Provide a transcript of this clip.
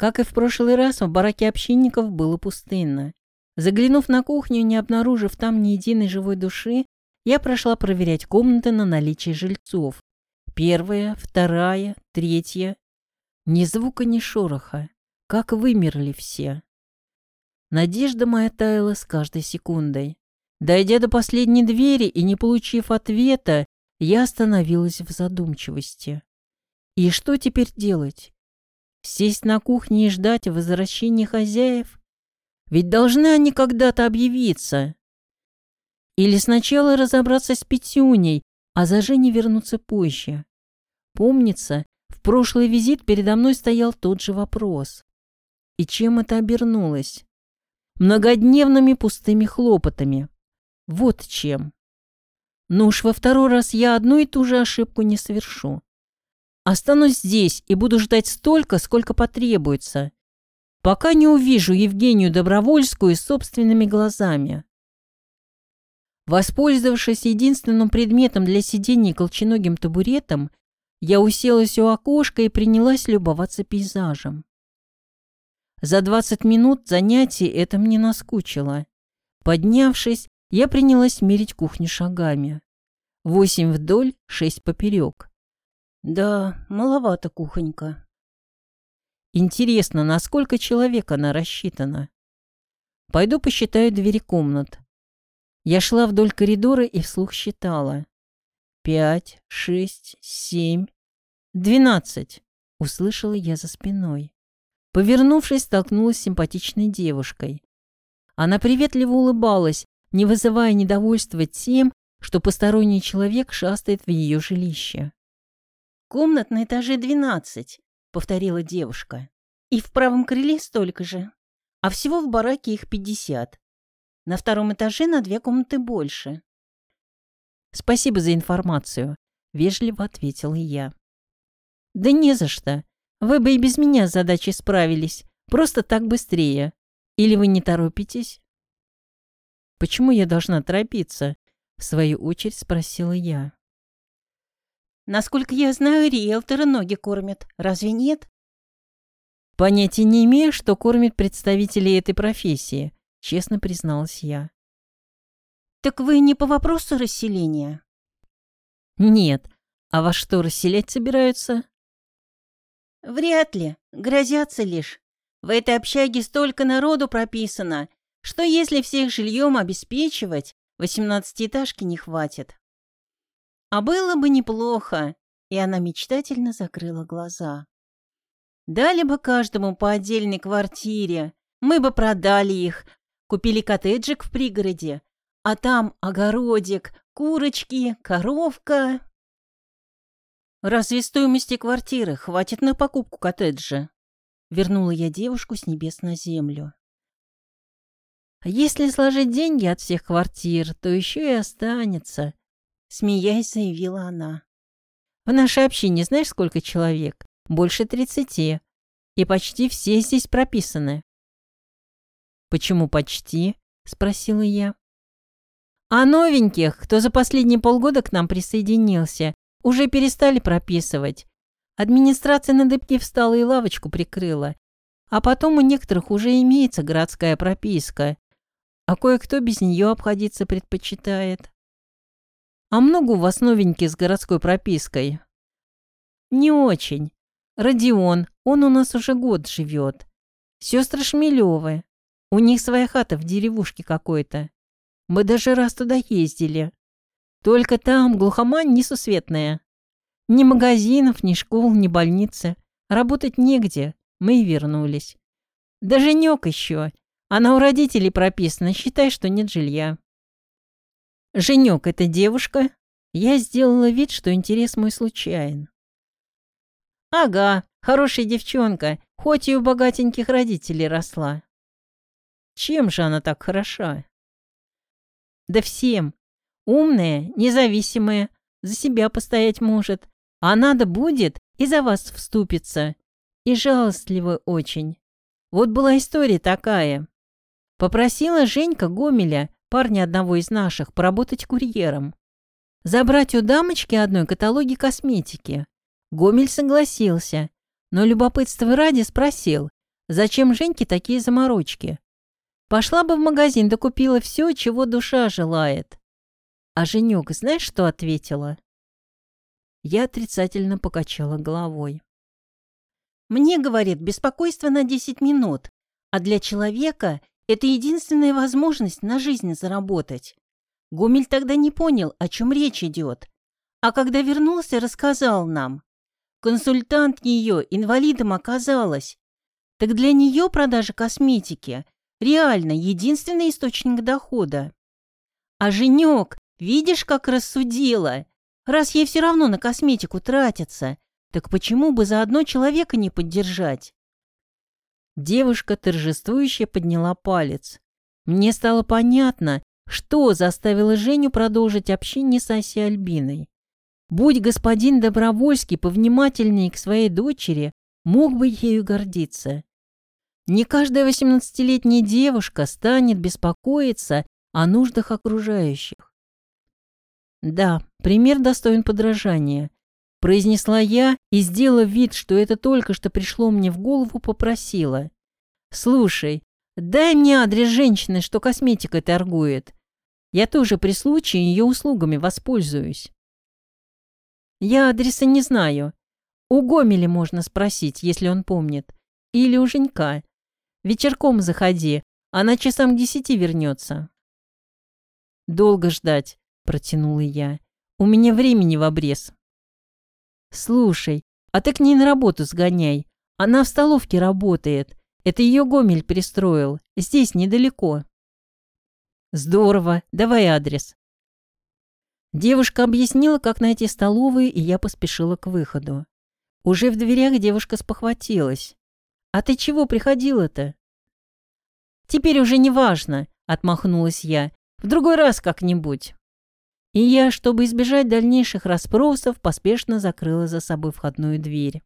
Как и в прошлый раз, в бараке общинников было пустынно. Заглянув на кухню, не обнаружив там ни единой живой души, я прошла проверять комнаты на наличие жильцов. Первая, вторая, третья. Ни звука, ни шороха. Как вымерли все. Надежда моя таяла с каждой секундой. Дойдя до последней двери и не получив ответа, я остановилась в задумчивости. И что теперь делать? Сесть на кухне и ждать возвращения хозяев? Ведь должны они когда-то объявиться. Или сначала разобраться с Петюней, а за Женей вернуться позже. Помнится, в прошлый визит передо мной стоял тот же вопрос. И чем это обернулось? Многодневными пустыми хлопотами. Вот чем. Но уж во второй раз я одну и ту же ошибку не совершу. Останусь здесь и буду ждать столько, сколько потребуется, пока не увижу Евгению Добровольскую собственными глазами. Воспользовавшись единственным предметом для сидения колченогим табуретом, я уселась у окошка и принялась любоваться пейзажем. За 20 минут занятий это мне наскучило. Поднявшись, я принялась мерить кухню шагами. Восемь вдоль, шесть поперек. Да, маловато кухонька. Интересно, на сколько человек она рассчитана? Пойду посчитаю двери комнат. Я шла вдоль коридора и вслух считала. Пять, шесть, семь, двенадцать. Услышала я за спиной. Повернувшись, столкнулась с симпатичной девушкой. Она приветливо улыбалась, не вызывая недовольства тем, что посторонний человек шастает в ее жилище. «Комнат на этаже двенадцать», — повторила девушка. «И в правом крыле столько же. А всего в бараке их пятьдесят. На втором этаже на две комнаты больше». «Спасибо за информацию», — вежливо ответила я. «Да не за что. Вы бы и без меня с задачей справились. Просто так быстрее. Или вы не торопитесь?» «Почему я должна торопиться?» — в свою очередь спросила я. Насколько я знаю, риэлторы ноги кормят. Разве нет? Понятия не имею, что кормит представителей этой профессии, честно призналась я. Так вы не по вопросу расселения? Нет. А во что расселять собираются? Вряд ли. Грозятся лишь. В этой общаге столько народу прописано, что если всех жильем обеспечивать, восемнадцатиэтажки не хватит. А было бы неплохо, и она мечтательно закрыла глаза. Дали бы каждому по отдельной квартире, мы бы продали их, купили коттеджик в пригороде, а там огородик, курочки, коровка. Разве стоимости квартиры хватит на покупку коттеджа? Вернула я девушку с небес на землю. Если сложить деньги от всех квартир, то еще и останется, Смеясь, заявила она. В нашей общине знаешь, сколько человек? Больше тридцати. И почти все здесь прописаны. Почему почти? Спросила я. А новеньких, кто за последние полгода к нам присоединился, уже перестали прописывать. Администрация на дыбке встала и лавочку прикрыла. А потом у некоторых уже имеется городская прописка, а кое-кто без нее обходиться предпочитает. А много у вас новеньких с городской пропиской? Не очень. Родион, он у нас уже год живет. Сестры Шмелевы. У них своя хата в деревушке какой-то. Мы даже раз туда ездили. Только там глухомань несусветная. Ни магазинов, ни школ, ни больницы. Работать негде. Мы и вернулись. Да женек еще. Она у родителей прописана, считай, что нет жилья. Женек — это девушка? Я сделала вид, что интерес мой случайен. Ага, хорошая девчонка, хоть и у богатеньких родителей росла. Чем же она так хороша? Да всем. Умная, независимая, за себя постоять может. А надо будет и за вас вступиться. И жалостливая очень. Вот была история такая. Попросила Женька Гомеля парня одного из наших, поработать курьером. Забрать у дамочки одной каталоги косметики. Гомель согласился, но любопытство ради спросил, Зачем Женьке такие заморочки? Пошла бы в магазин да все, чего душа желает. А Женек, знаешь, что ответила? Я отрицательно покачала головой. Мне, говорит, беспокойство на 10 минут, а для человека это единственная возможность на жизнь заработать. Гумель тогда не понял, о чем речь идет. А когда вернулся, рассказал нам. Консультант ее инвалидом оказалась. Так для нее продажа косметики реально единственный источник дохода. А Женек, видишь, как рассудила? Раз ей все равно на косметику тратятся, так почему бы заодно человека не поддержать? Девушка торжествующе подняла палец. Мне стало понятно, что заставило Женю продолжить общение с Асей Альбиной. Будь господин Добровольский повнимательнее к своей дочери, мог бы ею гордиться. Не каждая восемнадцатилетняя девушка станет беспокоиться о нуждах окружающих. Да, пример достоин подражания. Произнесла я и, сделав вид, что это только что пришло мне в голову, попросила. «Слушай, дай мне адрес женщины, что косметикой торгует. Я тоже при случае ее услугами воспользуюсь». «Я адреса не знаю. У Гомеля можно спросить, если он помнит. Или у Женька. Вечерком заходи, она часам к десяти вернется. Долго ждать, протянула я. У меня времени в обрез. Слушай, а ты к ней на работу сгоняй. Она в столовке работает. Это ее Гомель пристроил. Здесь недалеко. Здорово. Давай адрес. Девушка объяснила, как найти столовую, и я поспешила к выходу. Уже в дверях девушка спохватилась. «А ты чего приходила-то?» «Теперь уже не важно», — отмахнулась я. «В другой раз как-нибудь». И я, чтобы избежать дальнейших расспросов, поспешно закрыла за собой входную дверь.